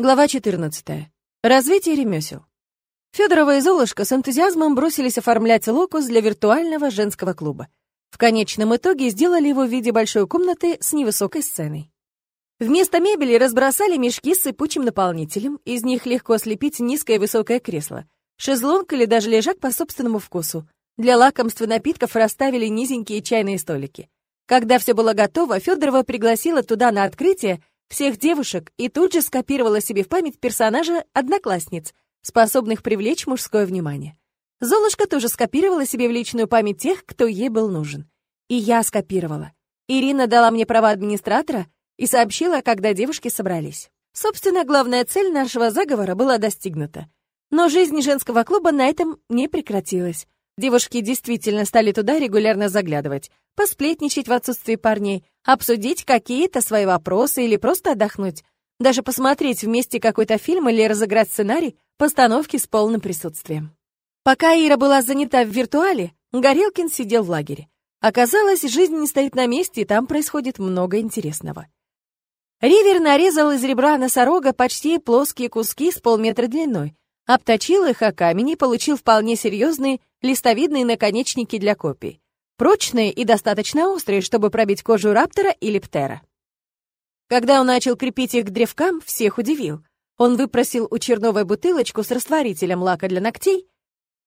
Глава 14. Развитие ремесел. Федорова и Золушка с энтузиазмом бросились оформлять локус для виртуального женского клуба. В конечном итоге сделали его в виде большой комнаты с невысокой сценой. Вместо мебели разбросали мешки с сыпучим наполнителем, из них легко слепить низкое и высокое кресло, шезлонг или даже лежак по собственному вкусу. Для лакомств и напитков расставили низенькие чайные столики. Когда все было готово, Федорова пригласила туда на открытие всех девушек и тут же скопировала себе в память персонажа одноклассниц, способных привлечь мужское внимание. Золушка тоже скопировала себе в личную память тех, кто ей был нужен. И я скопировала. Ирина дала мне права администратора и сообщила, когда девушки собрались. Собственно, главная цель нашего заговора была достигнута. Но жизнь женского клуба на этом не прекратилась. Девушки действительно стали туда регулярно заглядывать, посплетничать в отсутствии парней, обсудить какие-то свои вопросы или просто отдохнуть, даже посмотреть вместе какой-то фильм или разыграть сценарий постановки с полным присутствием. Пока Ира была занята в виртуале, Горелкин сидел в лагере. Оказалось, жизнь не стоит на месте, и там происходит много интересного. Ривер нарезал из ребра носорога почти плоские куски с полметра длиной, обточил их о камень и получил вполне серьезные листовидные наконечники для копий. Прочные и достаточно острые, чтобы пробить кожу раптора или птера. Когда он начал крепить их к древкам, всех удивил. Он выпросил у Черновой бутылочку с растворителем лака для ногтей.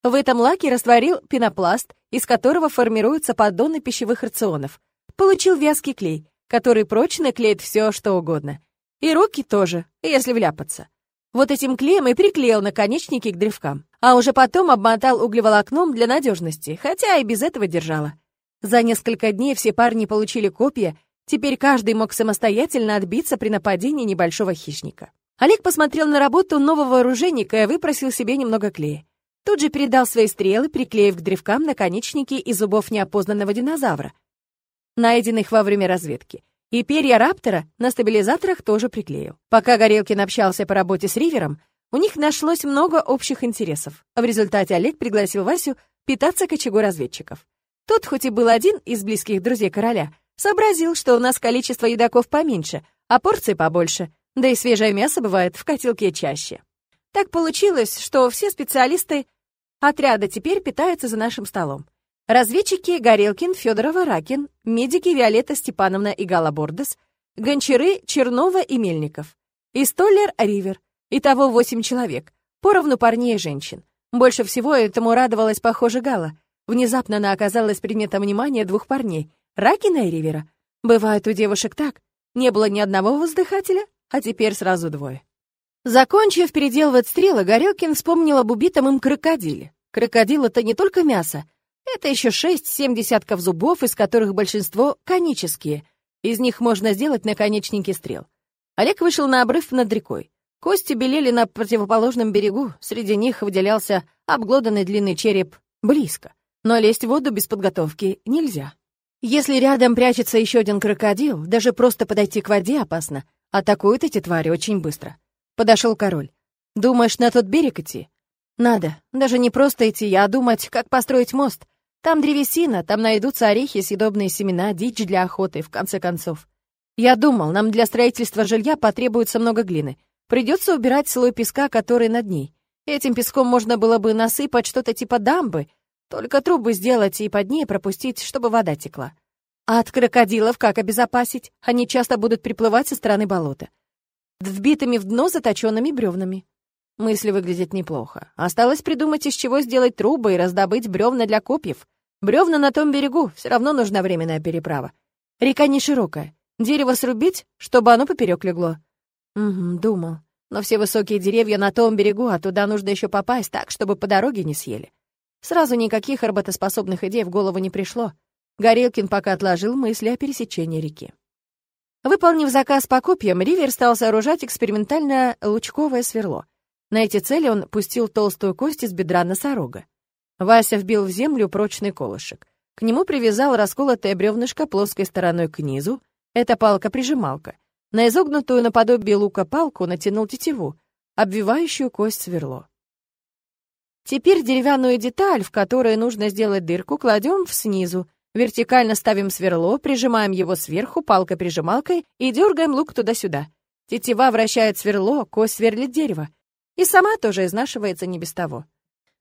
В этом лаке растворил пенопласт, из которого формируются поддоны пищевых рационов. Получил вязкий клей, который прочно клеит все, что угодно. И руки тоже, если вляпаться. Вот этим клеем и приклеил наконечники к древкам, а уже потом обмотал углеволокном для надежности, хотя и без этого держала. За несколько дней все парни получили копья, теперь каждый мог самостоятельно отбиться при нападении небольшого хищника. Олег посмотрел на работу нового оружейника и выпросил себе немного клея. Тут же передал свои стрелы, приклеив к древкам наконечники из зубов неопознанного динозавра, найденных во время разведки. И перья раптора на стабилизаторах тоже приклеил. Пока Горелкин общался по работе с Ривером, у них нашлось много общих интересов. В результате Олег пригласил Васю питаться к очагу разведчиков. Тот, хоть и был один из близких друзей короля, сообразил, что у нас количество едоков поменьше, а порции побольше, да и свежее мясо бывает в котелке чаще. Так получилось, что все специалисты отряда теперь питаются за нашим столом. Разведчики Горелкин, Федорова, Ракин, медики Виолетта Степановна и Гала Бордес, гончары Чернова и Мельников, и столер Ривер. Итого восемь человек, поровну парней и женщин. Больше всего этому радовалась, похоже, Гала. Внезапно она оказалась предметом внимания двух парней, Ракина и Ривера. Бывает у девушек так. Не было ни одного воздыхателя, а теперь сразу двое. Закончив переделывать стрелы, Горелкин вспомнил об убитом им крокодиле. Крокодил — это не только мясо, это еще шесть-семь десятков зубов, из которых большинство конические. Из них можно сделать наконечники стрел. Олег вышел на обрыв над рекой. Кости белели на противоположном берегу, среди них выделялся обглоданный длинный череп близко. Но лезть в воду без подготовки нельзя. Если рядом прячется еще один крокодил, даже просто подойти к воде опасно. Атакуют эти твари очень быстро. Подошел король. «Думаешь, на тот берег идти?» «Надо. Даже не просто идти, а думать, как построить мост. Там древесина, там найдутся орехи, съедобные семена, дичь для охоты, в конце концов. Я думал, нам для строительства жилья потребуется много глины. Придется убирать слой песка, который над ней. Этим песком можно было бы насыпать что-то типа дамбы, только трубы сделать и под ней пропустить, чтобы вода текла. А от крокодилов как обезопасить? Они часто будут приплывать со стороны болота. Вбитыми в дно заточенными бревнами. Мысли выглядят неплохо. Осталось придумать, из чего сделать трубы и раздобыть бревна для копьев. Бревна на том берегу, все равно нужна временная переправа. Река не широкая. Дерево срубить, чтобы оно поперек легло. Угу, думал. Но все высокие деревья на том берегу, а туда нужно еще попасть так, чтобы по дороге не съели. Сразу никаких работоспособных идей в голову не пришло. Горелкин пока отложил мысли о пересечении реки. Выполнив заказ по копьям, Ривер стал сооружать экспериментальное лучковое сверло. На эти цели он пустил толстую кость из бедра носорога. Вася вбил в землю прочный колышек. К нему привязал расколотое бревнышко плоской стороной к низу. Это палка-прижималка. На изогнутую наподобие лука палку натянул тетиву, обвивающую кость сверло. Теперь деревянную деталь, в которой нужно сделать дырку, кладем в снизу, вертикально ставим сверло, прижимаем его сверху палкой-прижималкой и дергаем лук туда-сюда. Тетива вращает сверло, кость сверлит дерево. И сама тоже изнашивается не без того.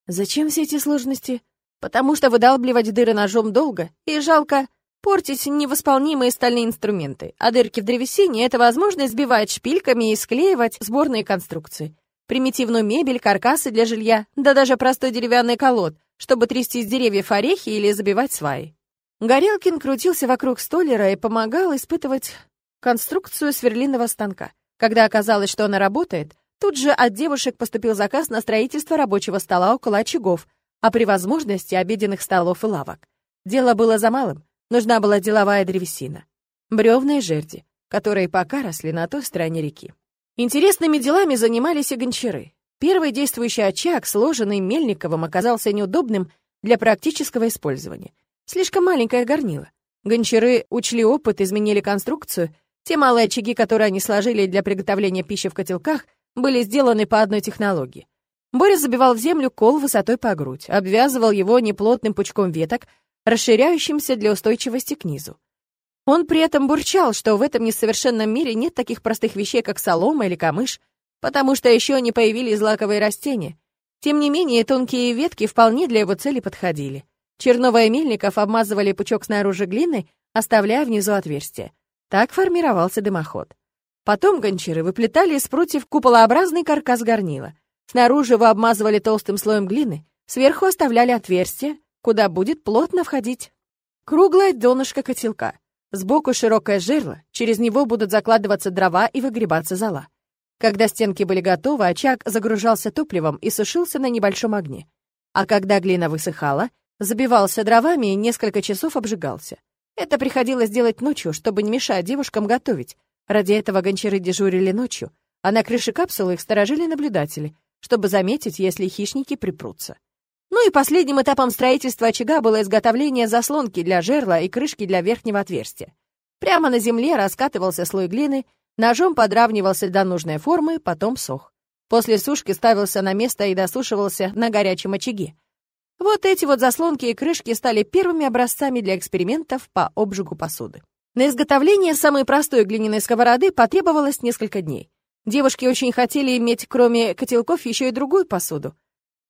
Зачем все эти сложности? Потому что выдалбливать дыры ножом долго, и жалко портить невосполнимые стальные инструменты, а дырки в древесине — это возможность сбивать шпильками и склеивать сборные конструкции. Примитивную мебель, каркасы для жилья, да даже простой деревянный колод, чтобы трясти с деревьев орехи или забивать сваи. Горелкин крутился вокруг столера и помогал испытывать конструкцию сверлиного станка. Когда оказалось, что она работает, тут же от девушек поступил заказ на строительство рабочего стола около очагов, а при возможности обеденных столов и лавок. Дело было за малым. Нужна была деловая древесина. Бревна жерди, которые пока росли на той стороне реки. Интересными делами занимались и гончары. Первый действующий очаг, сложенный Мельниковым, оказался неудобным для практического использования. Слишком маленькое горнило. Гончары учли опыт, изменили конструкцию. Те малые очаги, которые они сложили для приготовления пищи в котелках, были сделаны по одной технологии. Боря забивал в землю кол высотой по грудь, обвязывал его неплотным пучком веток, расширяющимся для устойчивости к низу. Он при этом бурчал, что в этом несовершенном мире нет таких простых вещей, как солома или камыш, потому что еще не появились злаковые растения. Тем не менее, тонкие ветки вполне для его цели подходили. Чернова Мельников обмазывали пучок снаружи глиной, оставляя внизу отверстие. Так формировался дымоход. Потом гончары выплетали из прутьев куполообразный каркас горнила. Снаружи его обмазывали толстым слоем глины, сверху оставляли отверстие, куда будет плотно входить круглое донышко котелка. Сбоку широкое жерло, через него будут закладываться дрова и выгребаться зола. Когда стенки были готовы, очаг загружался топливом и сушился на небольшом огне. А когда глина высыхала, забивался дровами и несколько часов обжигался. Это приходилось делать ночью, чтобы не мешать девушкам готовить. Ради этого гончары дежурили ночью, а на крыше капсулы их сторожили наблюдатели, чтобы заметить, если хищники припрутся. Ну и последним этапом строительства очага было изготовление заслонки для жерла и крышки для верхнего отверстия. Прямо на земле раскатывался слой глины, ножом подравнивался до нужной формы, потом сох. После сушки ставился на место и досушивался на горячем очаге. Вот эти вот заслонки и крышки стали первыми образцами для экспериментов по обжигу посуды. На изготовление самой простой глиняной сковороды потребовалось несколько дней. Девушки очень хотели иметь, кроме котелков, еще и другую посуду.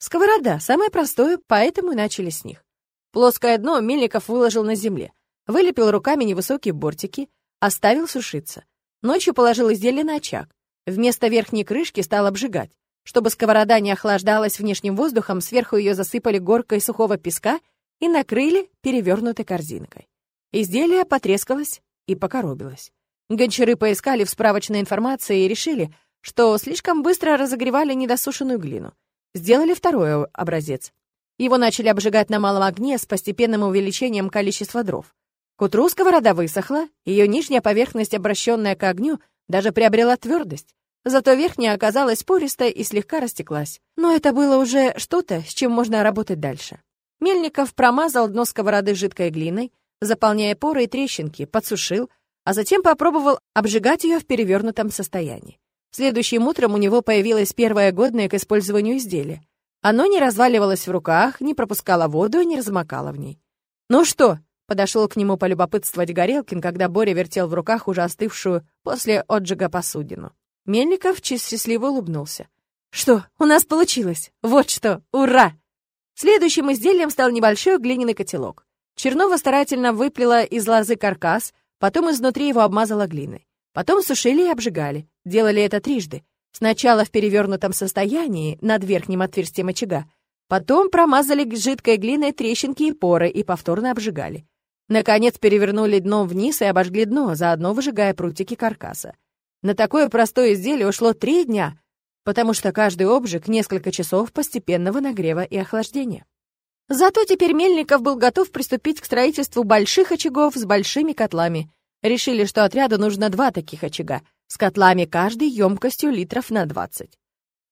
Сковорода, самое простое, поэтому и начали с них. Плоское дно Мельников выложил на земле, вылепил руками невысокие бортики, оставил сушиться. Ночью положил изделие на очаг. Вместо верхней крышки стал обжигать. Чтобы сковорода не охлаждалась внешним воздухом, сверху ее засыпали горкой сухого песка и накрыли перевернутой корзинкой. Изделие потрескалось и покоробилось. Гончары поискали в справочной информации и решили, что слишком быстро разогревали недосушенную глину. Сделали второй образец. Его начали обжигать на малом огне с постепенным увеличением количества дров. К утру сковорода высохла, ее нижняя поверхность, обращенная к огню, даже приобрела твердость. Зато верхняя оказалась пористой и слегка растеклась. Но это было уже что-то, с чем можно работать дальше. Мельников промазал дно сковороды жидкой глиной, заполняя поры и трещинки, подсушил, а затем попробовал обжигать ее в перевернутом состоянии. Следующим утром у него появилось первое годное к использованию изделие. Оно не разваливалось в руках, не пропускало воду и не размокало в ней. «Ну что?» — подошел к нему полюбопытствовать Горелкин, когда Боря вертел в руках уже остывшую после отжига посудину. Мельников счастливо улыбнулся. «Что, у нас получилось? Вот что! Ура!» Следующим изделием стал небольшой глиняный котелок. Чернова старательно выплела из лозы каркас, потом изнутри его обмазала глиной. Потом сушили и обжигали. Делали это трижды. Сначала в перевернутом состоянии, над верхним отверстием очага. Потом промазали жидкой глиной трещинки и поры и повторно обжигали. Наконец перевернули дном вниз и обожгли дно, заодно выжигая прутики каркаса. На такое простое изделие ушло три дня, потому что каждый обжиг — несколько часов постепенного нагрева и охлаждения. Зато теперь Мельников был готов приступить к строительству больших очагов с большими котлами — Решили, что отряду нужно два таких очага, с котлами каждый емкостью литров на двадцать.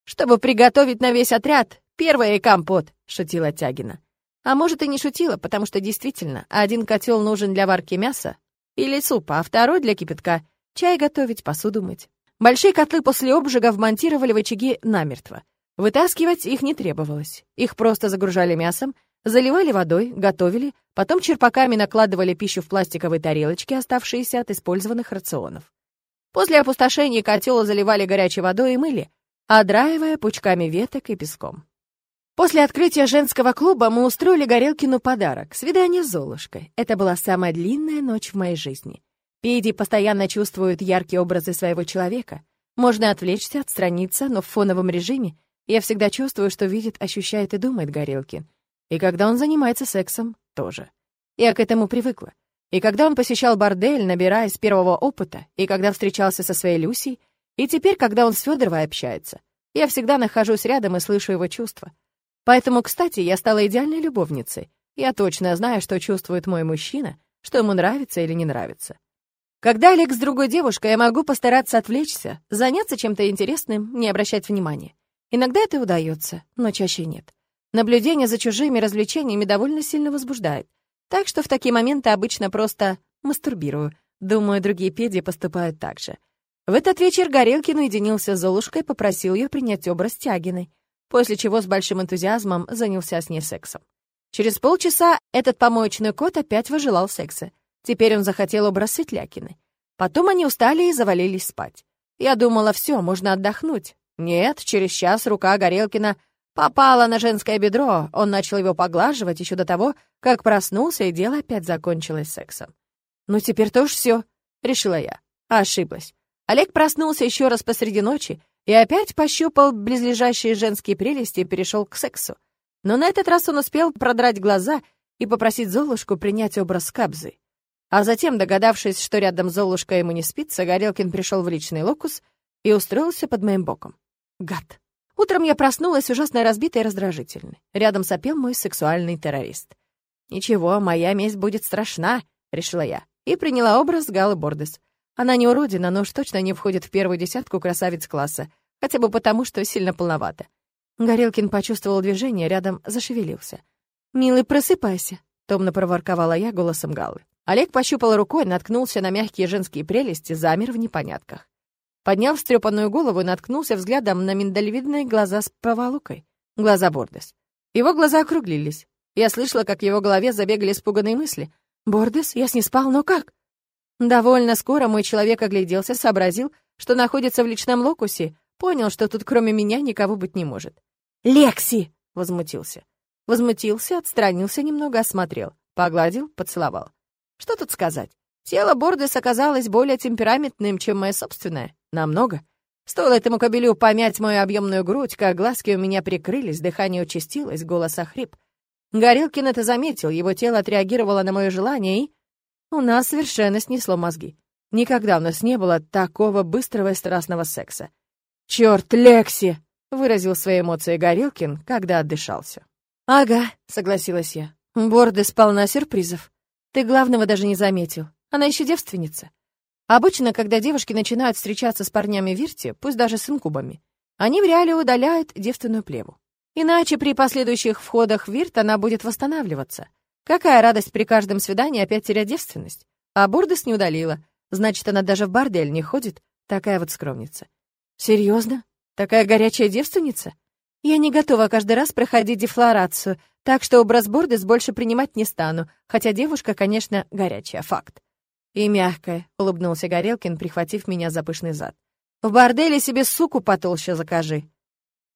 «Чтобы приготовить на весь отряд, первое компот», — шутила Тягина. А может, и не шутила, потому что действительно, один котел нужен для варки мяса или супа, а второй для кипятка, чай готовить, посуду мыть. Большие котлы после обжига вмонтировали в очаги намертво. Вытаскивать их не требовалось. Их просто загружали мясом, Заливали водой, готовили, потом черпаками накладывали пищу в пластиковые тарелочки, оставшиеся от использованных рационов. После опустошения котел заливали горячей водой и мыли, одраивая пучками веток и песком. После открытия женского клуба мы устроили Горелкину подарок — свидание с Золушкой. Это была самая длинная ночь в моей жизни. Педи постоянно чувствуют яркие образы своего человека. Можно отвлечься, отстраниться, но в фоновом режиме я всегда чувствую, что видит, ощущает и думает Горелкин. И когда он занимается сексом, тоже. Я к этому привыкла. И когда он посещал бордель, набираясь первого опыта, и когда встречался со своей Люсей, и теперь, когда он с Федоровой общается, я всегда нахожусь рядом и слышу его чувства. Поэтому, кстати, я стала идеальной любовницей. Я точно знаю, что чувствует мой мужчина, что ему нравится или не нравится. Когда Олег с другой девушкой, я могу постараться отвлечься, заняться чем-то интересным, не обращать внимания. Иногда это удается, но чаще нет. Наблюдение за чужими развлечениями довольно сильно возбуждает. Так что в такие моменты обычно просто мастурбирую. Думаю, другие педи поступают так же. В этот вечер Горелкин уединился с Золушкой, попросил ее принять образ Тягиной после чего с большим энтузиазмом занялся с ней сексом. Через полчаса этот помоечный кот опять выжелал секса. Теперь он захотел образ Светлякины. Потом они устали и завалились спать. Я думала, все, можно отдохнуть. Нет, через час рука Горелкина попала на женское бедро. Он начал его поглаживать еще до того, как проснулся, и дело опять закончилось сексом. «Ну, теперь-то уж все», — решила я. Ошиблась. Олег проснулся еще раз посреди ночи и опять пощупал близлежащие женские прелести и перешел к сексу. Но на этот раз он успел продрать глаза и попросить Золушку принять образ Кабзы. А затем, догадавшись, что рядом Золушка ему не спится, Горелкин пришел в личный локус и устроился под моим боком. Гад. Утром я проснулась ужасно разбитой и раздражительной. Рядом сопел мой сексуальный террорист. «Ничего, моя месть будет страшна», — решила я, и приняла образ Галы Бордес. Она не уродина, но уж точно не входит в первую десятку красавиц класса, хотя бы потому, что сильно полновато. Горелкин почувствовал движение, рядом зашевелился. «Милый, просыпайся», — томно проворковала я голосом Галлы. Олег пощупал рукой, наткнулся на мягкие женские прелести, замер в непонятках. Поднял встрепанную голову и наткнулся взглядом на миндалевидные глаза с проволокой. Глаза Бордес. Его глаза округлились. Я слышала, как в его голове забегали испуганные мысли. «Бордес, я с ней спал, но как?» Довольно скоро мой человек огляделся, сообразил, что находится в личном локусе, понял, что тут кроме меня никого быть не может. «Лекси!» — возмутился. Возмутился, отстранился немного, осмотрел, погладил, поцеловал. Что тут сказать? Тело Бордес оказалось более темпераментным, чем мое собственное. Намного. Стоило этому кобелю помять мою объемную грудь, как глазки у меня прикрылись, дыхание участилось, голос охрип. Горелкин это заметил, его тело отреагировало на мое желание и у нас совершенно снесло мозги. Никогда у нас не было такого быстрого и страстного секса. «Чёрт, Лекси!» — выразил свои эмоции Горелкин, когда отдышался. «Ага», — согласилась я. Борды на сюрпризов. Ты главного даже не заметил. Она еще девственница. Обычно, когда девушки начинают встречаться с парнями в Вирте, пусть даже с инкубами, они в реале удаляют девственную плеву. Иначе при последующих входах в Вирт она будет восстанавливаться. Какая радость при каждом свидании опять терять девственность? А Бурдес не удалила. Значит, она даже в бордель не ходит. Такая вот скромница. Серьезно? Такая горячая девственница? Я не готова каждый раз проходить дефлорацию, так что образ Бордес больше принимать не стану, хотя девушка, конечно, горячая, факт. И мягкая, улыбнулся Горелкин, прихватив меня за пышный зад. В борделе себе суку потолще закажи.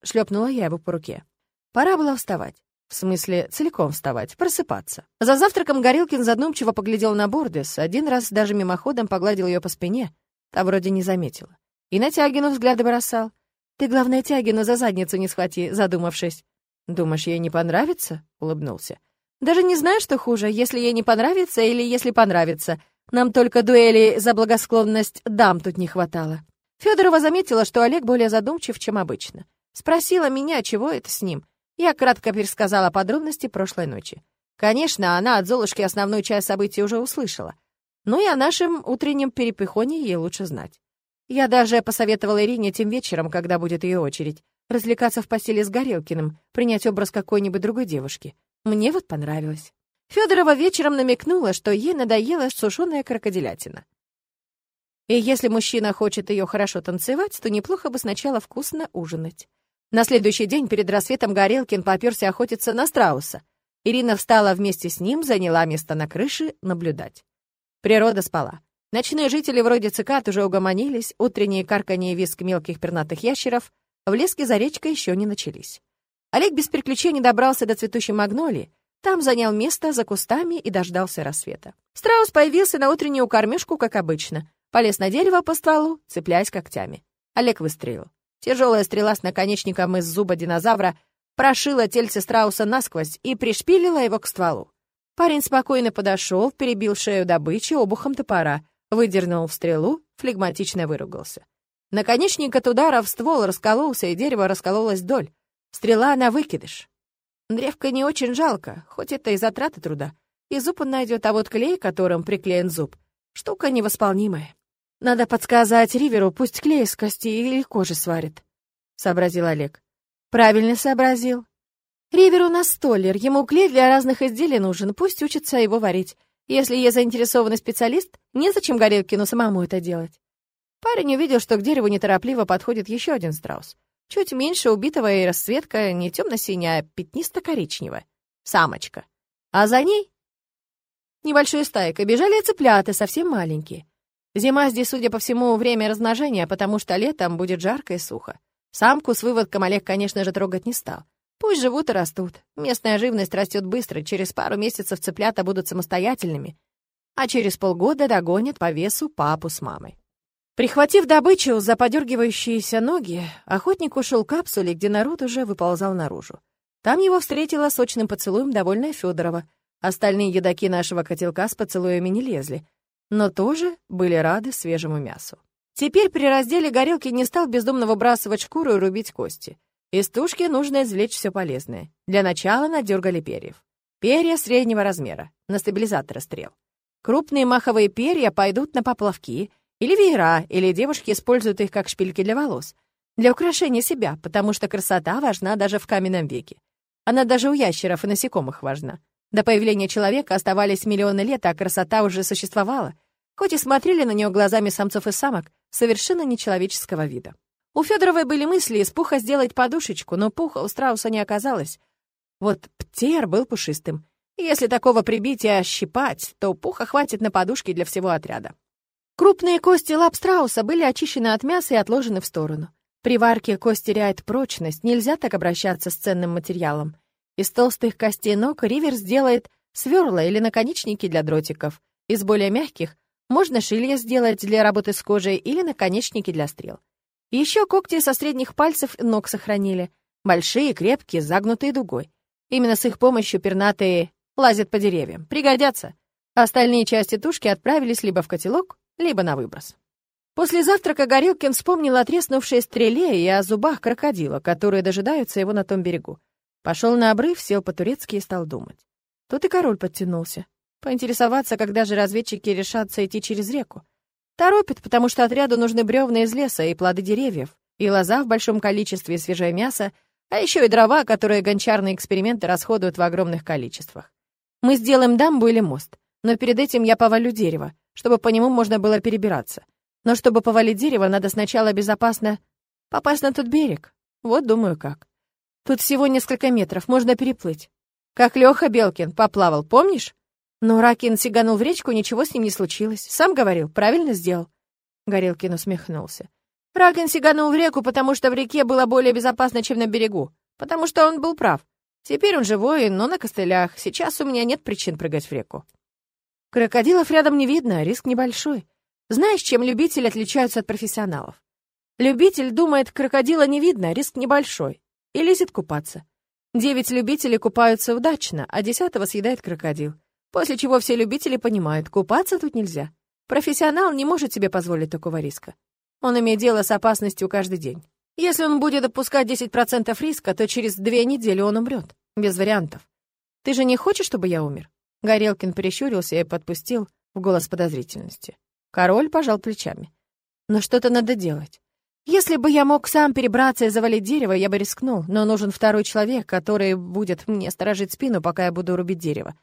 Шлепнула я его по руке. Пора было вставать. В смысле, целиком вставать, просыпаться. За завтраком Горилкин задумчиво поглядел на Бордес, один раз даже мимоходом погладил ее по спине. Та вроде не заметила. И на Тягину взгляды бросал. «Ты, главное, Тягину за задницу не схвати», задумавшись. «Думаешь, ей не понравится?» — улыбнулся. «Даже не знаю, что хуже, если ей не понравится или если понравится. Нам только дуэли за благосклонность дам тут не хватало». Федорова заметила, что Олег более задумчив, чем обычно. Спросила меня, чего это с ним. Я кратко пересказала подробности прошлой ночи. Конечно, она от Золушки основную часть событий уже услышала. Но и о нашем утреннем перепихоне ей лучше знать. Я даже посоветовала Ирине тем вечером, когда будет ее очередь, развлекаться в постели с Горелкиным, принять образ какой-нибудь другой девушки. Мне вот понравилось. Федорова вечером намекнула, что ей надоела сушеная крокодилятина. И если мужчина хочет ее хорошо танцевать, то неплохо бы сначала вкусно ужинать. На следующий день перед рассветом Горелкин попёрся охотиться на страуса. Ирина встала вместе с ним, заняла место на крыше, наблюдать. Природа спала. Ночные жители вроде цикад уже угомонились, утренние карканье и виск мелких пернатых ящеров в леске за речкой еще не начались. Олег без приключений добрался до цветущей магнолии, там занял место за кустами и дождался рассвета. Страус появился на утреннюю кормежку, как обычно. Полез на дерево по стволу, цепляясь когтями. Олег выстрелил. Тяжелая стрела с наконечником из зуба динозавра прошила тельце страуса насквозь и пришпилила его к стволу. Парень спокойно подошел, перебил шею добычи обухом топора, выдернул в стрелу, флегматично выругался. Наконечник от удара в ствол раскололся, и дерево раскололось вдоль. Стрела на выкидыш. Древко не очень жалко, хоть это и затраты труда. И зуб он найдет, а вот клей, которым приклеен зуб, штука невосполнимая. Надо подсказать Риверу, пусть клей из кости или кожи сварит, — сообразил Олег. Правильно сообразил. Ривер у нас столер, ему клей для разных изделий нужен, пусть учится его варить. Если есть заинтересованный специалист, незачем Горелкину самому это делать. Парень увидел, что к дереву неторопливо подходит еще один страус. Чуть меньше убитого и расцветка не темно-синяя, а пятнисто-коричневая. Самочка. А за ней небольшой стайкой бежали цыплята, совсем маленькие. Зима здесь, судя по всему, время размножения, потому что летом будет жарко и сухо. Самку с выводком Олег, конечно же, трогать не стал. Пусть живут и растут. Местная живность растет быстро, через пару месяцев цыплята будут самостоятельными, а через полгода догонят по весу папу с мамой. Прихватив добычу за подергивающиеся ноги, охотник ушел к капсуле, где народ уже выползал наружу. Там его встретила сочным поцелуем довольная Федорова. Остальные едоки нашего котелка с поцелуями не лезли, но тоже были рады свежему мясу. Теперь при разделе горелки не стал бездумно выбрасывать шкуру и рубить кости. Из тушки нужно извлечь все полезное. Для начала надергали перьев. Перья среднего размера, на стабилизаторы стрел. Крупные маховые перья пойдут на поплавки, или веера, или девушки используют их как шпильки для волос. Для украшения себя, потому что красота важна даже в каменном веке. Она даже у ящеров и насекомых важна. До появления человека оставались миллионы лет, а красота уже существовала, хоть и смотрели на нее глазами самцов и самок совершенно нечеловеческого вида. У Федоровой были мысли из пуха сделать подушечку, но пуха у страуса не оказалось. Вот птер был пушистым. если такого прибить и ощипать, то пуха хватит на подушки для всего отряда. Крупные кости лап страуса были очищены от мяса и отложены в сторону. При варке кость теряет прочность, нельзя так обращаться с ценным материалом. Из толстых костей ног Ривер сделает сверла или наконечники для дротиков. Из более мягких можно шилья сделать для работы с кожей или наконечники для стрел. Еще когти со средних пальцев ног сохранили. Большие, крепкие, загнутые дугой. Именно с их помощью пернатые лазят по деревьям. Пригодятся. Остальные части тушки отправились либо в котелок, либо на выброс. После завтрака Горелкин вспомнил о треснувшей стреле и о зубах крокодила, которые дожидаются его на том берегу. Пошел на обрыв, сел по-турецки и стал думать. Тут и король подтянулся. Поинтересоваться, когда же разведчики решатся идти через реку. Торопит, потому что отряду нужны бревна из леса и плоды деревьев, и лоза в большом количестве, и свежее мясо, а еще и дрова, которые гончарные эксперименты расходуют в огромных количествах. Мы сделаем дамбу или мост, но перед этим я повалю дерево, чтобы по нему можно было перебираться. Но чтобы повалить дерево, надо сначала безопасно попасть на тот берег. Вот думаю, как. Тут всего несколько метров, можно переплыть. Как Леха Белкин поплавал, помнишь? Но Ракин сиганул в речку, ничего с ним не случилось. Сам говорил, правильно сделал. Горелкин усмехнулся. Ракин сиганул в реку, потому что в реке было более безопасно, чем на берегу. Потому что он был прав. Теперь он живой, но на костылях. Сейчас у меня нет причин прыгать в реку. Крокодилов рядом не видно, риск небольшой. Знаешь, чем любители отличаются от профессионалов? Любитель думает, крокодила не видно, риск небольшой и лезет купаться. Девять любителей купаются удачно, а десятого съедает крокодил. После чего все любители понимают, купаться тут нельзя. Профессионал не может себе позволить такого риска. Он имеет дело с опасностью каждый день. Если он будет допускать 10% риска, то через две недели он умрет. Без вариантов. Ты же не хочешь, чтобы я умер? Горелкин прищурился и подпустил в голос подозрительности. Король пожал плечами. Но что-то надо делать. Если бы я мог сам перебраться и завалить дерево, я бы рискнул, но нужен второй человек, который будет мне сторожить спину, пока я буду рубить дерево.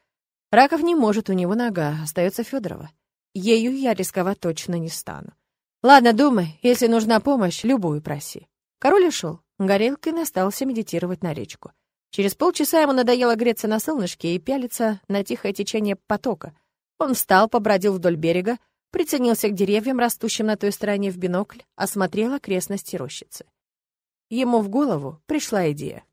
Раков не может, у него нога, остается Федорова. Ею я рисковать точно не стану. Ладно, думай, если нужна помощь, любую проси. Король ушел. Горелкин остался медитировать на речку. Через полчаса ему надоело греться на солнышке и пялиться на тихое течение потока. Он встал, побродил вдоль берега, приценился к деревьям, растущим на той стороне в бинокль, осмотрел окрестности рощицы. Ему в голову пришла идея.